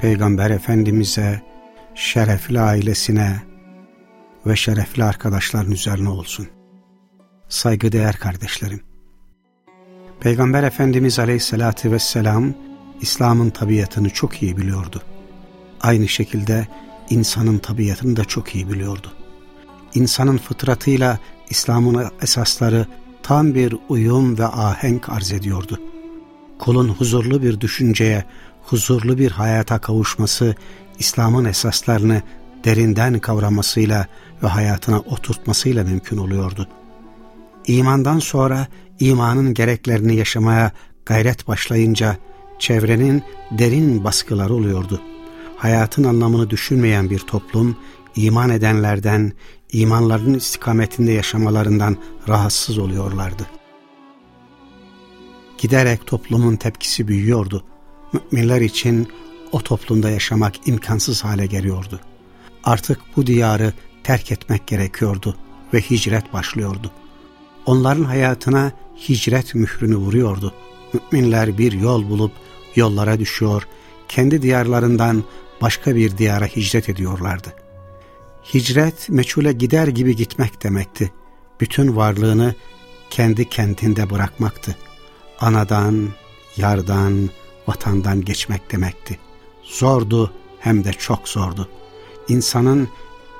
Peygamber Efendimiz'e, şerefli ailesine ve şerefli arkadaşların üzerine olsun. Saygıdeğer kardeşlerim. Peygamber Efendimiz Aleyhisselatü Vesselam İslam'ın tabiatını çok iyi biliyordu. Aynı şekilde insanın tabiatını da çok iyi biliyordu. İnsanın fıtratıyla İslam'ın esasları tam bir uyum ve ahenk arz ediyordu. Kulun huzurlu bir düşünceye, huzurlu bir hayata kavuşması, İslam'ın esaslarını derinden kavramasıyla ve hayatına oturtmasıyla mümkün oluyordu. İmandan sonra imanın gereklerini yaşamaya gayret başlayınca çevrenin derin baskıları oluyordu. Hayatın anlamını düşünmeyen bir toplum, iman edenlerden, imanlarının istikametinde yaşamalarından rahatsız oluyorlardı. Giderek toplumun tepkisi büyüyordu. Müminler için o toplumda yaşamak imkansız hale geliyordu. Artık bu diyarı terk etmek gerekiyordu ve hicret başlıyordu. Onların hayatına hicret mührünü vuruyordu. Müminler bir yol bulup yollara düşüyor, kendi diyarlarından başka bir diyara hicret ediyorlardı. Hicret meçhule gider gibi gitmek demekti. Bütün varlığını kendi kentinde bırakmaktı. Anadan, yardan, vatandan geçmek demekti. Zordu hem de çok zordu. İnsanın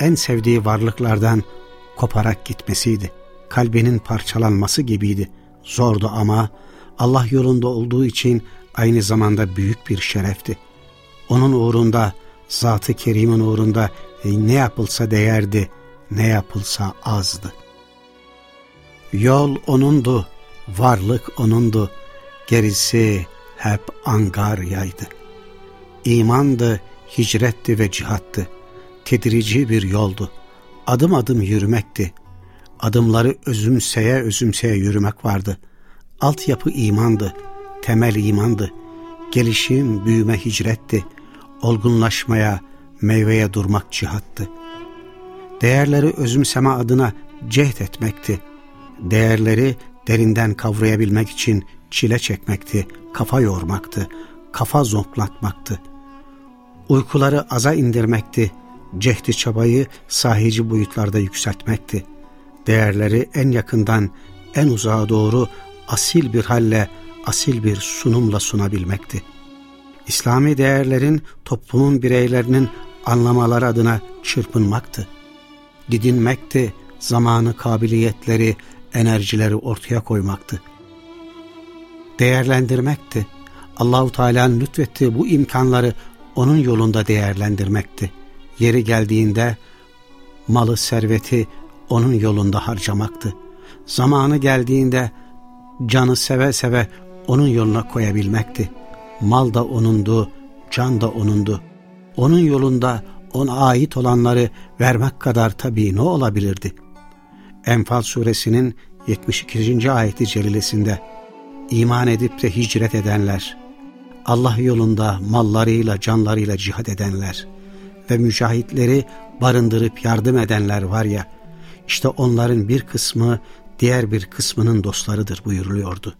en sevdiği varlıklardan koparak gitmesiydi. Kalbinin parçalanması gibiydi. Zordu ama Allah yolunda olduğu için aynı zamanda büyük bir şerefti. Onun uğrunda, Zat-ı Kerim'in uğrunda e, ne yapılsa değerdi, ne yapılsa azdı. Yol O'nundu, varlık O'nundu, gerisi hep angaryaydı. İmandı, hicretti ve cihattı. Tedrici bir yoldu. Adım adım yürümekti. Adımları özümseye özümseye yürümek vardı. Altyapı imandı, temel imandı. Gelişim, büyüme hicretti. Olgunlaşmaya, meyveye durmak cihattı. Değerleri özümseme adına cehd etmekti. Değerleri derinden kavrayabilmek için çile çekmekti, kafa yormaktı, kafa zonklatmaktı. Uykuları aza indirmekti, cehdi çabayı sahici boyutlarda yükseltmekti. Değerleri en yakından en uzağa doğru asil bir halle, asil bir sunumla sunabilmekti. İslami değerlerin toplumun bireylerinin anlamaları adına çırpınmaktı. Didinmekti, zamanı, kabiliyetleri, enerjileri ortaya koymaktı. Değerlendirmekti. Allahu Teala'nın lütfettiği bu imkanları onun yolunda değerlendirmekti. Yeri geldiğinde malı, serveti onun yolunda harcamaktı. Zamanı geldiğinde canı seve seve onun yoluna koyabilmekti. Mal da onundu, can da onundu. Onun yolunda ona ait olanları vermek kadar tabii ne olabilirdi? Enfal suresinin 72. ayeti celilesinde iman edip de hicret edenler, Allah yolunda mallarıyla canlarıyla cihad edenler ve mücahitleri barındırıp yardım edenler var ya, işte onların bir kısmı diğer bir kısmının dostlarıdır buyuruluyordu.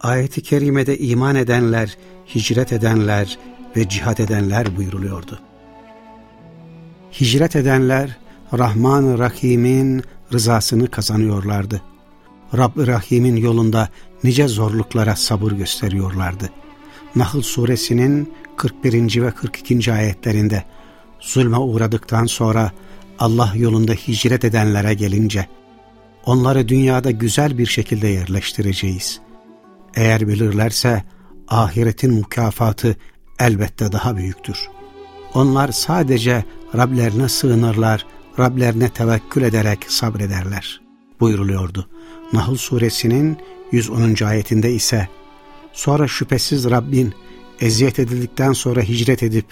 Ayet-i kerimede iman edenler, hicret edenler ve cihad edenler buyuruluyordu. Hicret edenler Rahman-ı Rahim'in rızasını kazanıyorlardı. Rabb-i Rahim'in yolunda nice zorluklara sabır gösteriyorlardı. Nahl suresinin 41. ve 42. ayetlerinde zulme uğradıktan sonra Allah yolunda hicret edenlere gelince onları dünyada güzel bir şekilde yerleştireceğiz. Eğer bilirlerse ahiretin mükafatı elbette daha büyüktür. Onlar sadece Rablerine sığınırlar, Rablerine tevekkül ederek sabrederler buyuruluyordu. Nahl suresinin 110. ayetinde ise sonra şüphesiz Rabbin eziyet edildikten sonra hicret edip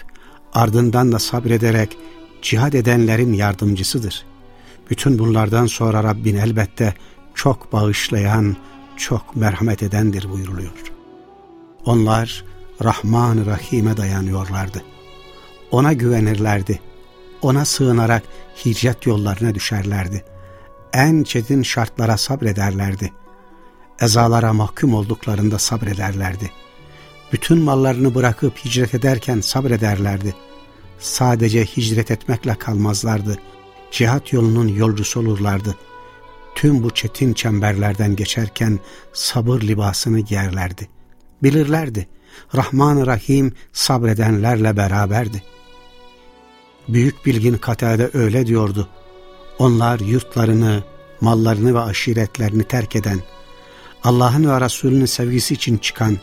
ardından da sabrederek cihad edenlerin yardımcısıdır. Bütün bunlardan sonra Rabbin elbette çok bağışlayan, çok merhamet edendir buyuruluyor. Onlar Rahman Rahim'e dayanıyorlardı. Ona güvenirlerdi. Ona sığınarak hicret yollarına düşerlerdi. En çetin şartlara sabrederlerdi. Ezalara mahkum olduklarında sabrederlerdi. Bütün mallarını bırakıp hicret ederken sabrederlerdi. Sadece hicret etmekle kalmazlardı. Cihat yolunun yolcusu olurlardı. Tüm bu çetin çemberlerden geçerken sabır libasını giyerlerdi. Bilirlerdi. Rahman-ı Rahim sabredenlerle beraberdi. Büyük bilgin Katade öyle diyordu. Onlar yurtlarını, mallarını ve aşiretlerini terk eden, Allah'ın ve Resulünün sevgisi için çıkan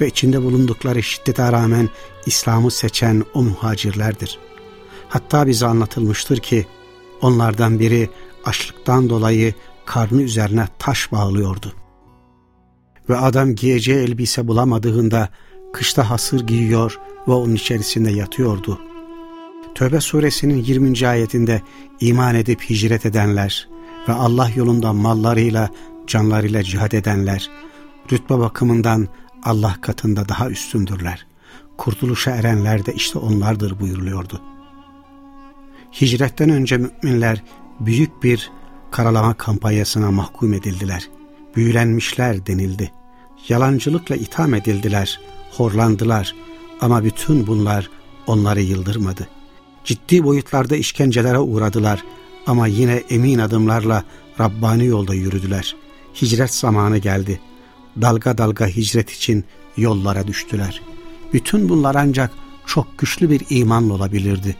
ve içinde bulundukları şiddete rağmen İslam'ı seçen o muhacirlerdir. Hatta bize anlatılmıştır ki onlardan biri açlıktan dolayı karnı üzerine taş bağlıyordu. Ve adam giyeceği elbise bulamadığında kışta hasır giyiyor ve onun içerisinde yatıyordu. Tövbe suresinin 20. ayetinde iman edip hicret edenler ve Allah yolunda mallarıyla, canlarıyla cihad edenler, rütbe bakımından Allah katında daha üstündürler. Kurtuluşa erenler de işte onlardır buyuruluyordu. Hicretten önce müminler büyük bir karalama kampanyasına mahkum edildiler. Büyülenmişler denildi. Yalancılıkla itham edildiler, horlandılar ama bütün bunlar onları yıldırmadı. Ciddi boyutlarda işkencelere uğradılar ama yine emin adımlarla Rabbani yolda yürüdüler. Hicret zamanı geldi. Dalga dalga hicret için yollara düştüler. Bütün bunlar ancak çok güçlü bir imanla olabilirdi.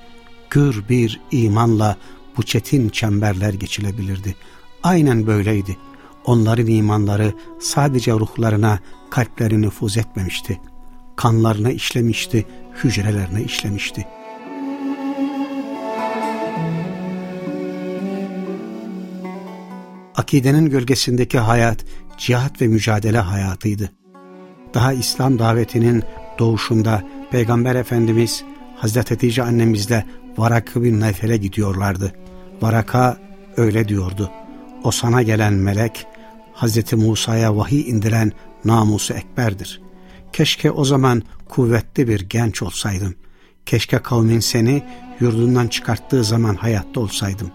Gür bir imanla bu çetin çemberler geçilebilirdi. Aynen böyleydi. Onların imanları sadece ruhlarına, kalplerine nüfuz etmemişti. Kanlarına işlemişti, hücrelerine işlemişti. Akidenin gölgesindeki hayat, cihat ve mücadele hayatıydı. Daha İslam davetinin doğuşunda Peygamber Efendimiz Hazreti Hatice annemizle Varaka bin Nefel'e gidiyorlardı. Varaka öyle diyordu. O sana gelen melek Hazreti Musa'ya vahiy indiren namusu ekberdir. Keşke o zaman kuvvetli bir genç olsaydım. Keşke kavmin seni yurdundan çıkarttığı zaman hayatta olsaydım.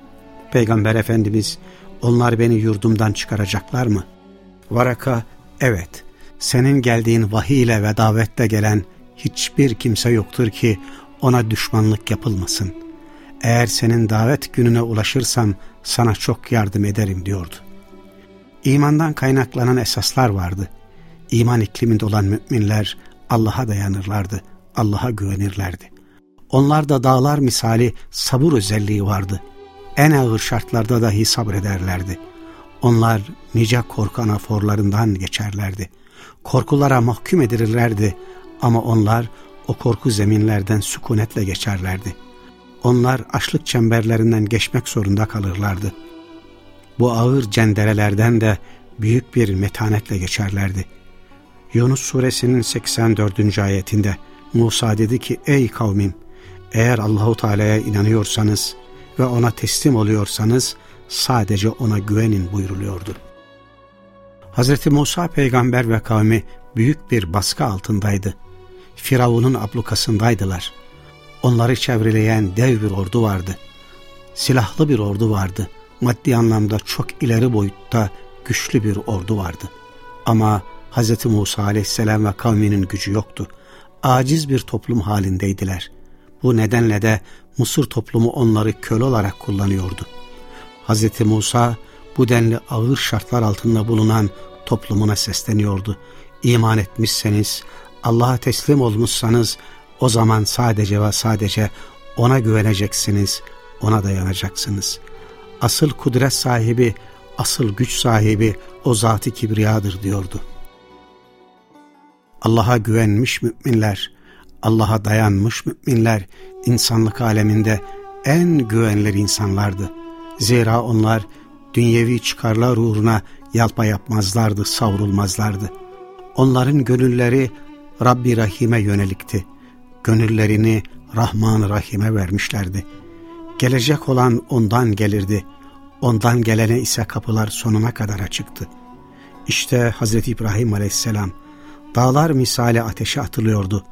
Peygamber Efendimiz onlar beni yurdumdan çıkaracaklar mı? Varaka evet senin geldiğin vahiy ile ve davette gelen hiçbir kimse yoktur ki ona düşmanlık yapılmasın. Eğer senin davet gününe ulaşırsam sana çok yardım ederim diyordu. İmandan kaynaklanan esaslar vardı. İman ikliminde olan müminler Allah'a dayanırlardı, Allah'a güvenirlerdi. Onlarda dağlar misali sabır özelliği vardı. En ağır şartlarda dahi sabrederlerdi. Onlar nice korku anaforlarından geçerlerdi. Korkulara mahkum edilirlerdi ama onlar o korku zeminlerden sükunetle geçerlerdi. Onlar açlık çemberlerinden geçmek zorunda kalırlardı. Bu ağır cenderelerden de büyük bir metanetle geçerlerdi. Yunus suresinin 84. ayetinde Musa dedi ki ey kavmim eğer Allahu Teala'ya inanıyorsanız ve ona teslim oluyorsanız sadece ona güvenin buyuruluyordu. Hz. Musa peygamber ve kavmi büyük bir baskı altındaydı. Firavun'un ablukasındaydılar. Onları çevreleyen dev bir ordu vardı. Silahlı bir ordu vardı. Maddi anlamda çok ileri boyutta güçlü bir ordu vardı. Ama Hz. Musa aleyhisselam ve kavminin gücü yoktu. Aciz bir toplum halindeydiler. Bu nedenle de Mısır toplumu onları köle olarak kullanıyordu. Hz. Musa bu denli ağır şartlar altında bulunan toplumuna sesleniyordu. İman etmişseniz, Allah'a teslim olmuşsanız o zaman sadece ve sadece ona güveneceksiniz, ona dayanacaksınız. Asıl kudret sahibi, asıl güç sahibi o zat-ı kibriyadır diyordu. Allah'a güvenmiş müminler, Allah'a dayanmış müminler insanlık aleminde en güvenilir insanlardı. Zira onlar dünyevi çıkarlar uğruna yalpa yapmazlardı, savrulmazlardı. Onların gönülleri Rabbi Rahim'e yönelikti. Gönüllerini Rahman Rahim'e vermişlerdi. Gelecek olan ondan gelirdi. Ondan gelene ise kapılar sonuna kadar açıktı. İşte Hazreti İbrahim aleyhisselam dağlar misali ateşe atılıyordu.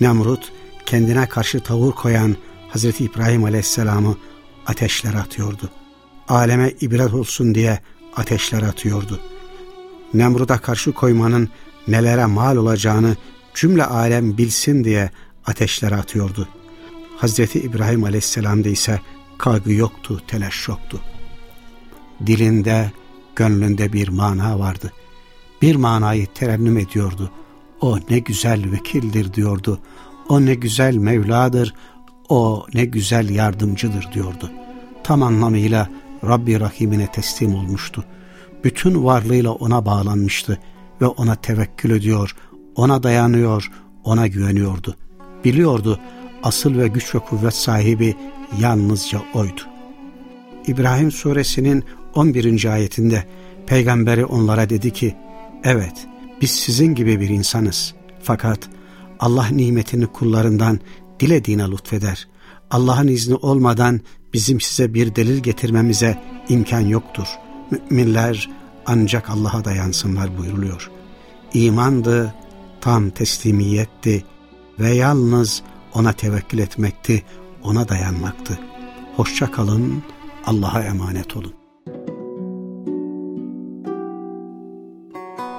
Nemrut kendine karşı tavır koyan Hazreti İbrahim aleyhisselamı ateşlere atıyordu. Aleme ibret olsun diye ateşlere atıyordu. Nemrut'a karşı koymanın nelere mal olacağını cümle alem bilsin diye ateşlere atıyordu. Hazreti İbrahim aleyhisselamda ise kaygı yoktu, telaş yoktu. Dilinde, gönlünde bir mana vardı. Bir manayı terennüm ediyordu. O ne güzel vekildir diyordu. O ne güzel Mevladır, o ne güzel yardımcıdır diyordu. Tam anlamıyla Rabbi Rahim'ine teslim olmuştu. Bütün varlığıyla ona bağlanmıştı ve ona tevekkül ediyor, ona dayanıyor, ona güveniyordu. Biliyordu asıl ve güç ve kuvvet sahibi yalnızca oydu. İbrahim suresinin 11. ayetinde peygamberi onlara dedi ki, evet biz sizin gibi bir insanız fakat Allah nimetini kullarından dilediğine lütfeder. Allah'ın izni olmadan bizim size bir delil getirmemize imkan yoktur. Müminler ancak Allah'a dayansınlar buyuruluyor. İmandı, tam teslimiyetti ve yalnız ona tevekkül etmekti, ona dayanmaktı. Hoşça kalın, Allah'a emanet olun.